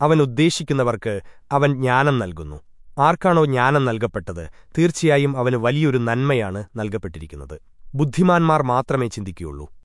അവൻ ഉദ്ദേശിക്കുന്നവർക്ക് അവൻ ജ്ഞാനം നൽകുന്നു. ആർക്കാണോ ജ്ഞാനം നൽകപ്പെട്ടത്? തീർച്ചയായും അവന് വലിയൊരു നന്മയാണ് നൽകപ്പെട്ടിരിക്കുന്നത്. ബുദ്ധിമാന്മാർ മാത്രമേ ചിന്തിക്കുകയുള്ളൂ.